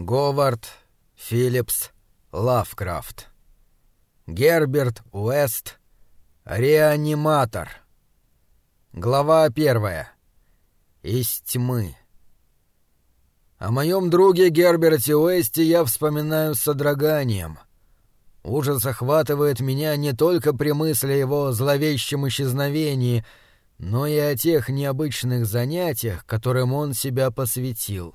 Говард Филлипс Лавкрафт. Герберт Уэст. Реаниматор. Глава первая. Из тьмы. О моем друге Герберте Уэсте я вспоминаю с содроганием. Ужас охватывает меня не только при мысли о его зловещем исчезновении, но и о тех необычных занятиях, которым он себя посвятил.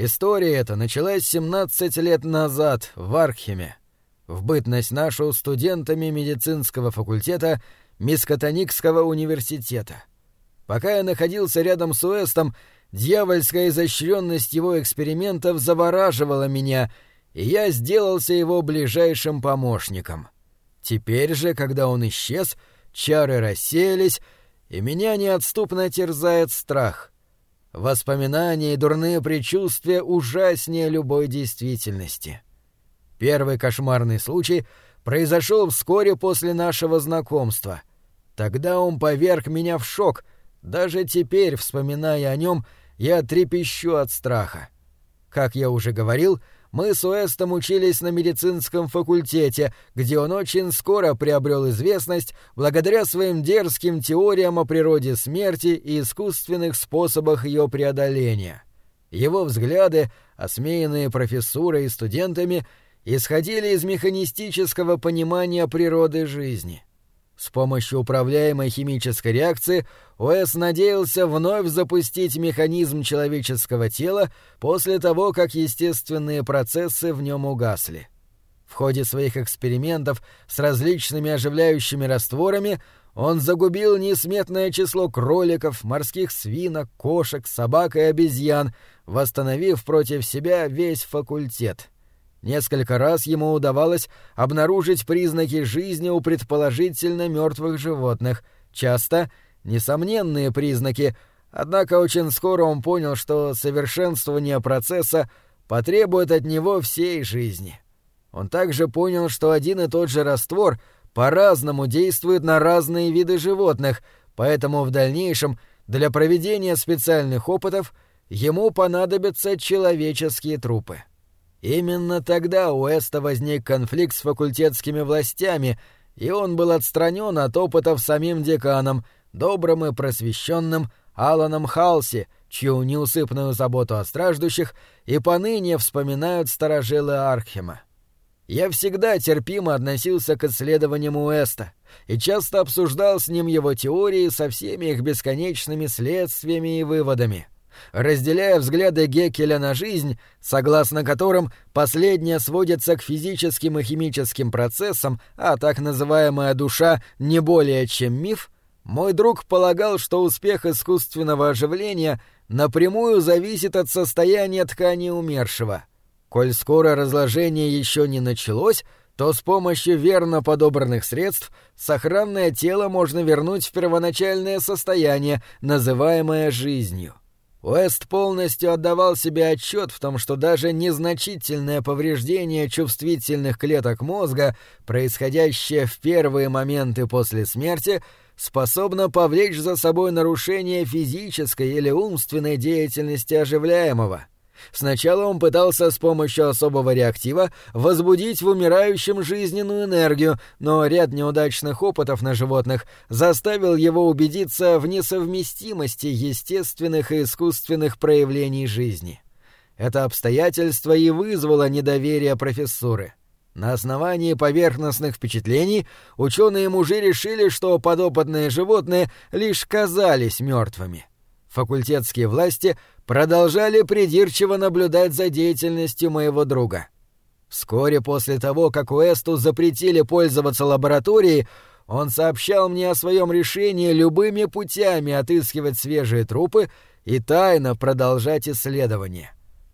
История эта началась 17 лет назад в Архиме, в бытность нашу студентами медицинского факультета Мискотоникского университета. Пока я находился рядом с Уэстом, дьявольская изощренность его экспериментов завораживала меня, и я сделался его ближайшим помощником. Теперь же, когда он исчез, чары рассеялись, и меня неотступно терзает страх — Воспоминания и дурные предчувствия ужаснее любой действительности. Первый кошмарный случай произошел вскоре после нашего знакомства. Тогда он поверг меня в шок. Даже теперь, вспоминая о нем, я трепещу от страха. Как я уже говорил, — мы с Уэстом учились на медицинском факультете, где он очень скоро приобрел известность благодаря своим дерзким теориям о природе смерти и искусственных способах ее преодоления. Его взгляды, осмеянные профессурой и студентами, исходили из механистического понимания природы жизни. С помощью управляемой химической реакции Уэс надеялся вновь запустить механизм человеческого тела после того, как естественные процессы в нем угасли. В ходе своих экспериментов с различными оживляющими растворами он загубил несметное число кроликов, морских свинок, кошек, собак и обезьян, восстановив против себя весь факультет — Несколько раз ему удавалось обнаружить признаки жизни у предположительно мертвых животных, часто несомненные признаки, однако очень скоро он понял, что совершенствование процесса потребует от него всей жизни. Он также понял, что один и тот же раствор по-разному действует на разные виды животных, поэтому в дальнейшем для проведения специальных опытов ему понадобятся человеческие трупы. Именно тогда у Эста возник конфликт с факультетскими властями, и он был отстранен от опытов самим деканом, добрым и просвещенным Аланом Халси, чью неусыпную заботу о страждущих и поныне вспоминают старожилы Архема. Я всегда терпимо относился к исследованиям Уэста и часто обсуждал с ним его теории со всеми их бесконечными следствиями и выводами — разделяя взгляды Геккеля на жизнь, согласно которым последняя сводится к физическим и химическим процессам, а так называемая душа не более чем миф, мой друг полагал, что успех искусственного оживления напрямую зависит от состояния ткани умершего. Коль скоро разложение еще не началось, то с помощью верно подобранных средств сохранное тело можно вернуть в первоначальное состояние, называемое жизнью. Уэст полностью отдавал себе отчет в том, что даже незначительное повреждение чувствительных клеток мозга, происходящее в первые моменты после смерти, способно повлечь за собой нарушение физической или умственной деятельности оживляемого — Сначала он пытался с помощью особого реактива возбудить в умирающем жизненную энергию, но ряд неудачных опытов на животных заставил его убедиться в несовместимости естественных и искусственных проявлений жизни. Это обстоятельство и вызвало недоверие профессуры. На основании поверхностных впечатлений ученые-мужи решили, что подопытные животные лишь казались мертвыми. Факультетские власти продолжали придирчиво наблюдать за деятельностью моего друга. Вскоре после того, как Уэсту запретили пользоваться лабораторией, он сообщал мне о своем решении любыми путями отыскивать свежие трупы и тайно продолжать исследования.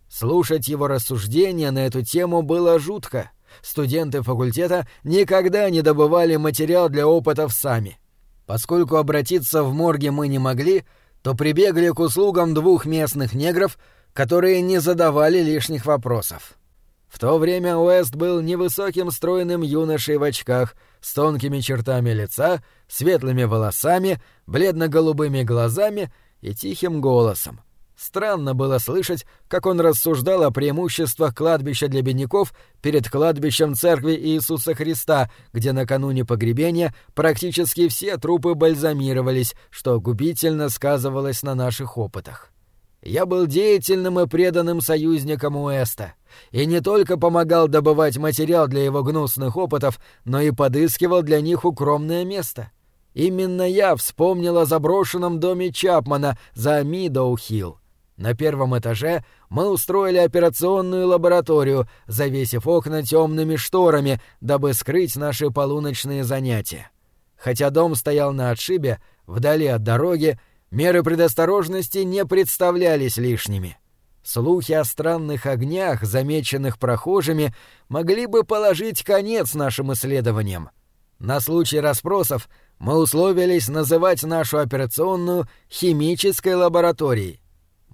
Слушать его рассуждения на эту тему было жутко. Студенты факультета никогда не добывали материал для опытов сами. Поскольку обратиться в морге мы не могли, то прибегли к услугам двух местных негров, которые не задавали лишних вопросов. В то время Уэст был невысоким стройным юношей в очках, с тонкими чертами лица, светлыми волосами, бледно-голубыми глазами и тихим голосом. Странно было слышать, как он рассуждал о преимуществах кладбища для бедняков перед кладбищем Церкви Иисуса Христа, где накануне погребения практически все трупы бальзамировались, что губительно сказывалось на наших опытах. Я был деятельным и преданным союзником Уэста, и не только помогал добывать материал для его гнусных опытов, но и подыскивал для них укромное место. Именно я вспомнил о заброшенном доме Чапмана за Мидоу-Хилл. На первом этаже мы устроили операционную лабораторию, завесив окна темными шторами, дабы скрыть наши полуночные занятия. Хотя дом стоял на отшибе, вдали от дороги, меры предосторожности не представлялись лишними. Слухи о странных огнях, замеченных прохожими, могли бы положить конец нашим исследованиям. На случай расспросов мы условились называть нашу операционную химической лабораторией.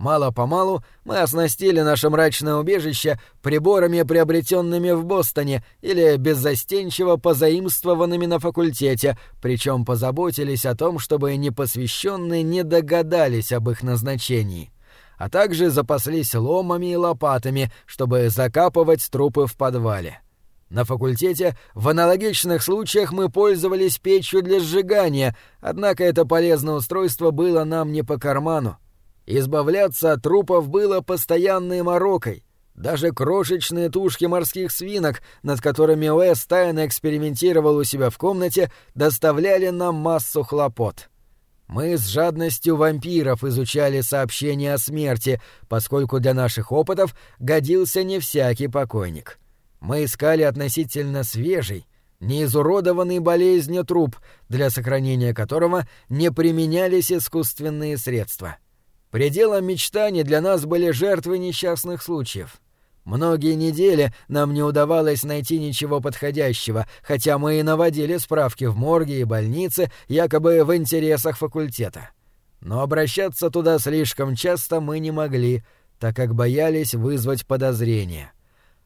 Мало-помалу мы оснастили наше мрачное убежище приборами, приобретенными в Бостоне или беззастенчиво позаимствованными на факультете, причем позаботились о том, чтобы непосвященные не догадались об их назначении. А также запаслись ломами и лопатами, чтобы закапывать трупы в подвале. На факультете в аналогичных случаях мы пользовались печью для сжигания, однако это полезное устройство было нам не по карману. Избавляться от трупов было постоянной морокой. Даже крошечные тушки морских свинок, над которыми Уэс тайно экспериментировал у себя в комнате, доставляли нам массу хлопот. Мы с жадностью вампиров изучали сообщения о смерти, поскольку для наших опытов годился не всякий покойник. Мы искали относительно свежий, неизуродованный болезнью труп, для сохранения которого не применялись искусственные средства. Пределом мечтаний для нас были жертвы несчастных случаев. Многие недели нам не удавалось найти ничего подходящего, хотя мы и наводили справки в морге и больнице, якобы в интересах факультета. Но обращаться туда слишком часто мы не могли, так как боялись вызвать подозрения.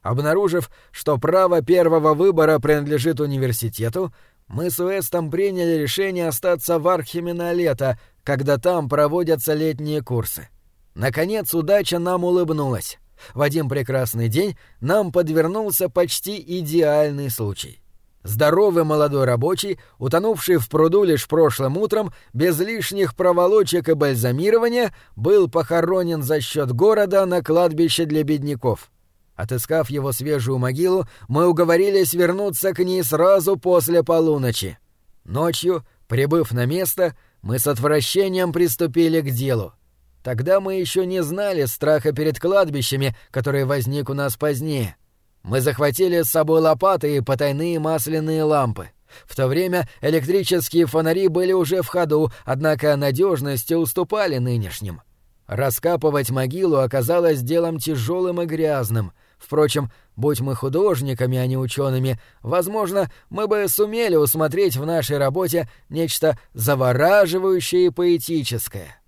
Обнаружив, что право первого выбора принадлежит университету, мы с Уэстом приняли решение остаться в Архиме на лето, когда там проводятся летние курсы. Наконец удача нам улыбнулась. В один прекрасный день нам подвернулся почти идеальный случай. Здоровый молодой рабочий, утонувший в пруду лишь прошлым утром, без лишних проволочек и бальзамирования, был похоронен за счет города на кладбище для бедняков. Отыскав его свежую могилу, мы уговорились вернуться к ней сразу после полуночи. Ночью, прибыв на место, мы с отвращением приступили к делу. Тогда мы еще не знали страха перед кладбищами, который возник у нас позднее. Мы захватили с собой лопаты и потайные масляные лампы. В то время электрические фонари были уже в ходу, однако надежностью уступали нынешним. Раскапывать могилу оказалось делом тяжелым и грязным — Впрочем, будь мы художниками, а не учеными, возможно, мы бы сумели усмотреть в нашей работе нечто завораживающее и поэтическое.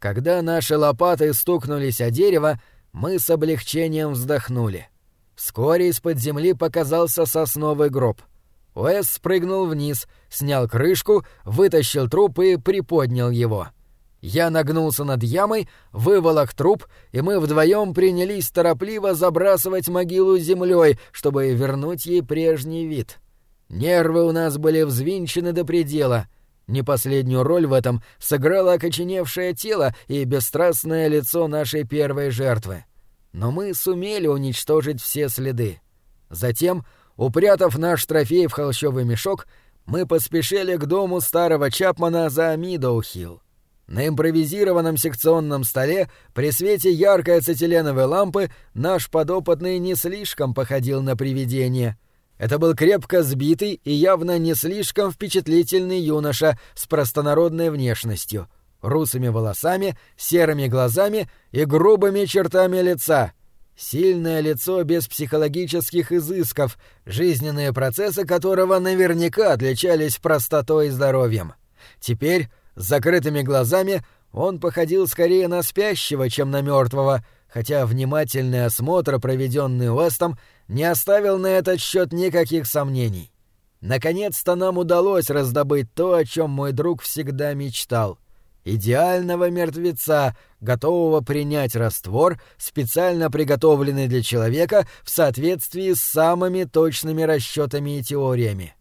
Когда наши лопаты стукнулись о дерево, мы с облегчением вздохнули. Вскоре из-под земли показался сосновый гроб. Уэс спрыгнул вниз, снял крышку, вытащил труп и приподнял его — я нагнулся над ямой, выволок труп, и мы вдвоем принялись торопливо забрасывать могилу землей, чтобы вернуть ей прежний вид. Нервы у нас были взвинчены до предела. Не последнюю роль в этом сыграло окоченевшее тело и бесстрастное лицо нашей первой жертвы. Но мы сумели уничтожить все следы. Затем, упрятав наш трофей в холщовый мешок, мы поспешили к дому старого Чапмана за Мидоухилл. На импровизированном секционном столе при свете яркой ацетиленовой лампы наш подопытный не слишком походил на привидение. Это был крепко сбитый и явно не слишком впечатлительный юноша с простонародной внешностью, русыми волосами, серыми глазами и грубыми чертами лица. Сильное лицо без психологических изысков, жизненные процессы которого наверняка отличались простотой и здоровьем. Теперь с закрытыми глазами он походил скорее на спящего, чем на мертвого, хотя внимательный осмотр, проведенный Уэстом, не оставил на этот счет никаких сомнений. Наконец-то нам удалось раздобыть то, о чем мой друг всегда мечтал. идеального мертвеца, готового принять раствор, специально приготовленный для человека в соответствии с самыми точными расчетами и теориями.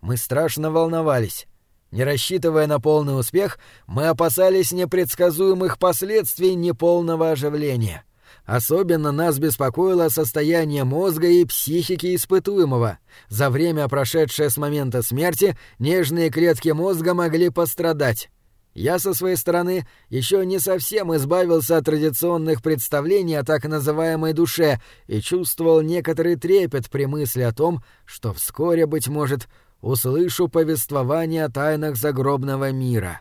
Мы страшно волновались. Не рассчитывая на полный успех, мы опасались непредсказуемых последствий неполного оживления. Особенно нас беспокоило состояние мозга и психики испытуемого. За время, прошедшее с момента смерти, нежные клетки мозга могли пострадать. Я со своей стороны еще не совсем избавился от традиционных представлений о так называемой душе и чувствовал некоторый трепет при мысли о том, что вскоре, быть может, услышу повествование о тайнах загробного мира.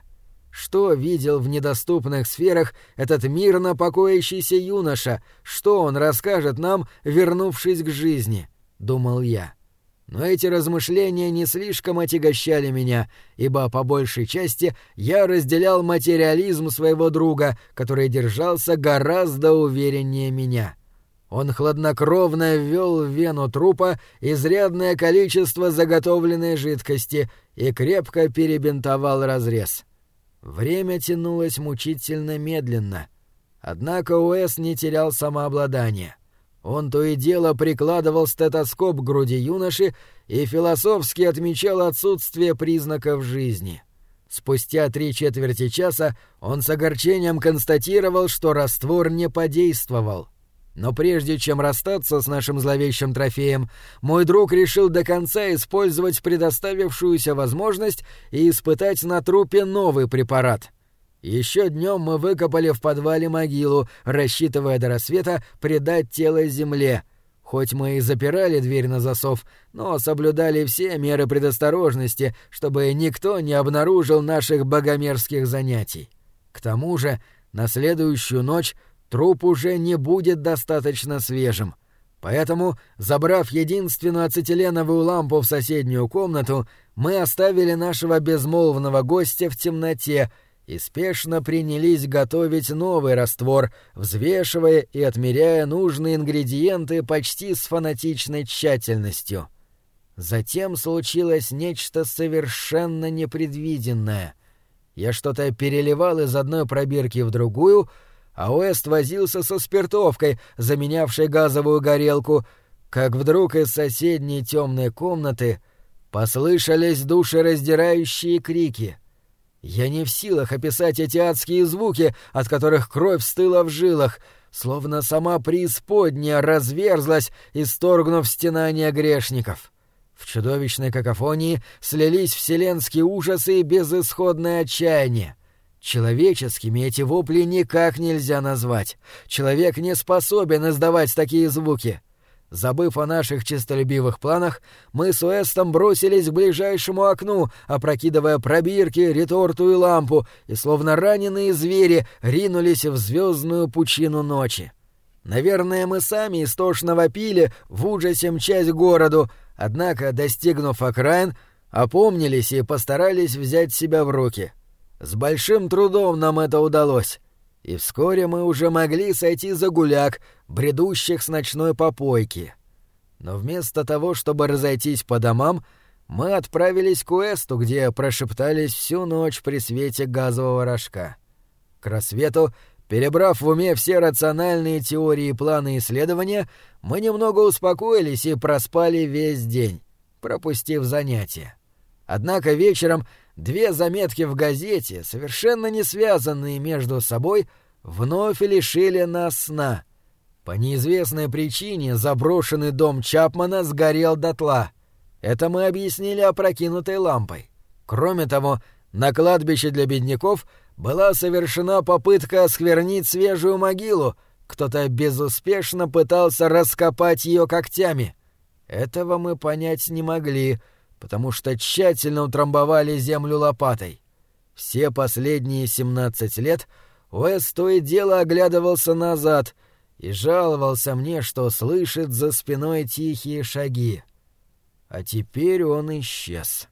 Что видел в недоступных сферах этот мирно покоящийся юноша? Что он расскажет нам, вернувшись к жизни? — думал я. Но эти размышления не слишком отягощали меня, ибо по большей части я разделял материализм своего друга, который держался гораздо увереннее меня. Он хладнокровно ввел в вену трупа изрядное количество заготовленной жидкости и крепко перебинтовал разрез. Время тянулось мучительно медленно. Однако Уэс не терял самообладания. Он то и дело прикладывал стетоскоп к груди юноши и философски отмечал отсутствие признаков жизни. Спустя три четверти часа он с огорчением констатировал, что раствор не подействовал — но прежде чем расстаться с нашим зловещим трофеем, мой друг решил до конца использовать предоставившуюся возможность и испытать на трупе новый препарат. Еще днем мы выкопали в подвале могилу, рассчитывая до рассвета предать тело земле. Хоть мы и запирали дверь на засов, но соблюдали все меры предосторожности, чтобы никто не обнаружил наших богомерзких занятий. К тому же, на следующую ночь труп уже не будет достаточно свежим. Поэтому, забрав единственную ацетиленовую лампу в соседнюю комнату, мы оставили нашего безмолвного гостя в темноте и спешно принялись готовить новый раствор, взвешивая и отмеряя нужные ингредиенты почти с фанатичной тщательностью. Затем случилось нечто совершенно непредвиденное. Я что-то переливал из одной пробирки в другую — а Уэст возился со спиртовкой, заменявшей газовую горелку, как вдруг из соседней темной комнаты послышались душераздирающие крики. Я не в силах описать эти адские звуки, от которых кровь стыла в жилах, словно сама преисподняя разверзлась, исторгнув стенания грешников. В чудовищной какофонии слились вселенские ужасы и безысходное отчаяние. Человеческими эти вопли никак нельзя назвать. Человек не способен издавать такие звуки. Забыв о наших честолюбивых планах, мы с Уэстом бросились к ближайшему окну, опрокидывая пробирки, реторту и лампу, и словно раненые звери ринулись в звездную пучину ночи. Наверное, мы сами истошно вопили, в ужасе мчась городу, однако, достигнув окраин, опомнились и постарались взять себя в руки. С большим трудом нам это удалось, и вскоре мы уже могли сойти за гуляк, бредущих с ночной попойки. Но вместо того, чтобы разойтись по домам, мы отправились к Уэсту, где прошептались всю ночь при свете газового рожка. К рассвету, перебрав в уме все рациональные теории и планы исследования, мы немного успокоились и проспали весь день, пропустив занятия. Однако вечером Две заметки в газете, совершенно не связанные между собой, вновь лишили нас сна. По неизвестной причине заброшенный дом Чапмана сгорел дотла. Это мы объяснили опрокинутой лампой. Кроме того, на кладбище для бедняков была совершена попытка осквернить свежую могилу, кто-то безуспешно пытался раскопать ее когтями. Этого мы понять не могли — потому что тщательно утрамбовали землю лопатой. Все последние семнадцать лет Уэс то и дело оглядывался назад и жаловался мне, что слышит за спиной тихие шаги. А теперь он исчез.